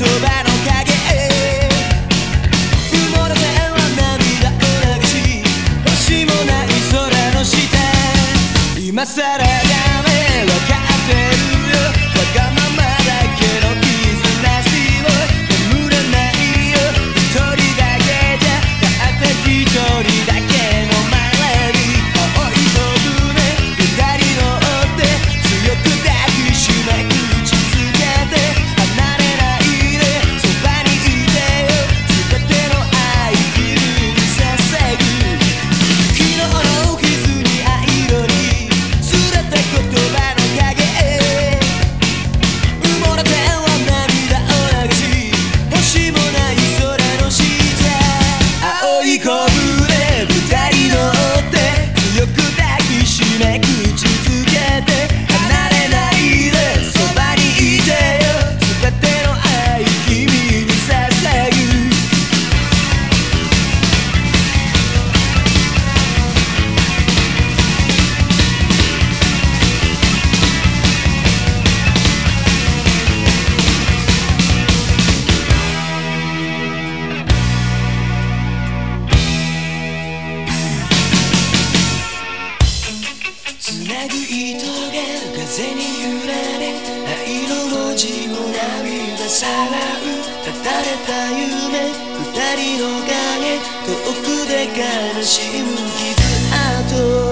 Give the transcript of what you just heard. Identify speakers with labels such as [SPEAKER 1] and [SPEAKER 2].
[SPEAKER 1] 葉の影。埋もれては涙を流し星もない空の下。今更らダ繋ぐ糸が風に揺られ愛の文字を涙さらう。絶たれた夢二人の影遠くで悲しむ傷跡